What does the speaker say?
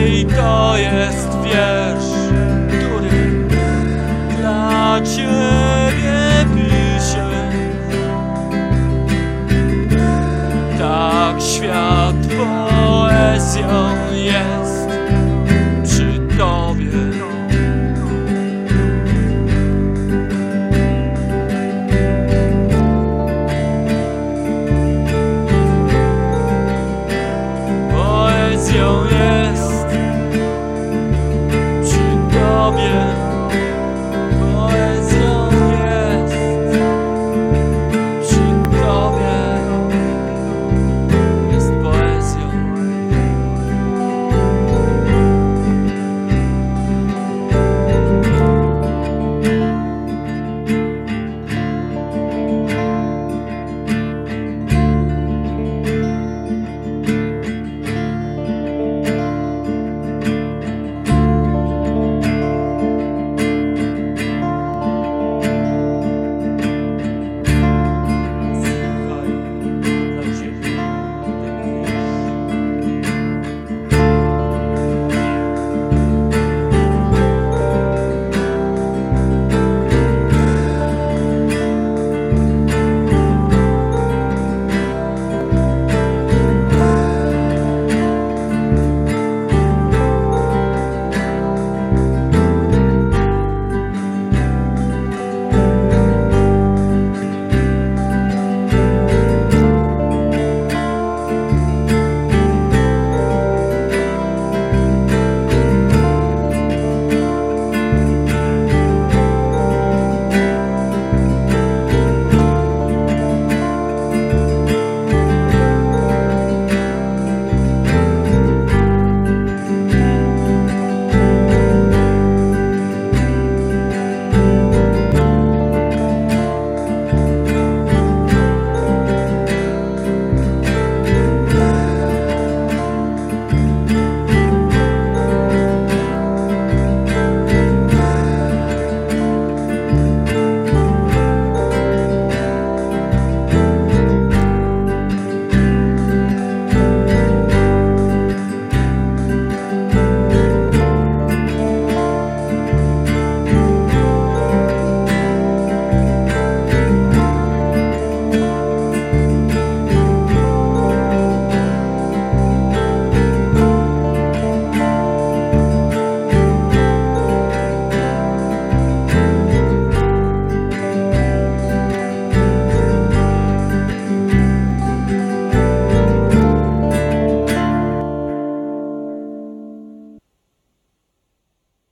i to jest wielkie.